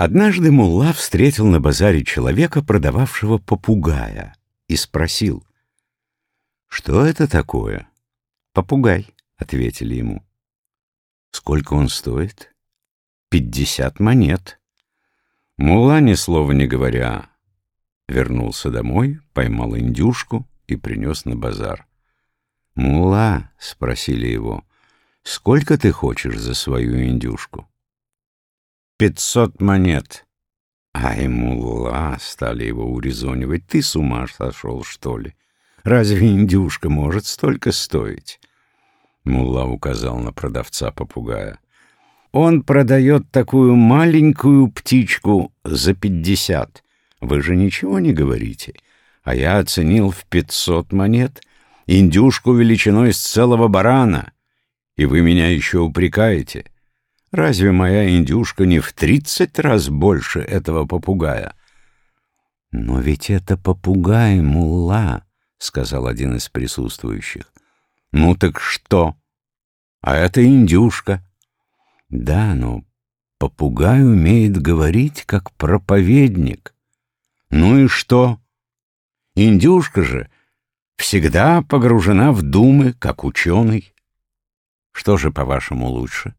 Однажды мулла встретил на базаре человека, продававшего попугая, и спросил, «Что это такое?» «Попугай», — ответили ему. «Сколько он стоит?» «Пятьдесят монет». Мулла, ни слова не говоря, вернулся домой, поймал индюшку и принес на базар. «Мулла», — спросили его, — «сколько ты хочешь за свою индюшку?» Пятьсот монет. Ай, мулла, стали его урезонивать. Ты с ума сошел, что ли? Разве индюшка может столько стоить? Мулла указал на продавца попугая. Он продает такую маленькую птичку за пятьдесят. Вы же ничего не говорите. А я оценил в пятьсот монет индюшку величиной с целого барана. И вы меня еще упрекаете. Разве моя индюшка не в тридцать раз больше этого попугая? — Но ведь это попугай, мулла, — сказал один из присутствующих. — Ну так что? А это индюшка. — Да, но попугай умеет говорить, как проповедник. — Ну и что? Индюшка же всегда погружена в думы, как ученый. Что же, по-вашему, лучше?